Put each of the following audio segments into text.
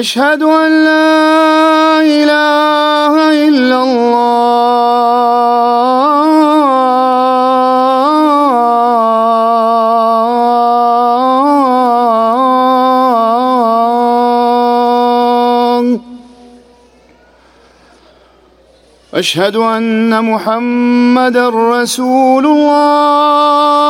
أشهد أن لا إله إلا الله. أشهد أن محمد رسول الله.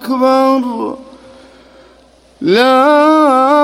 أكبر. لا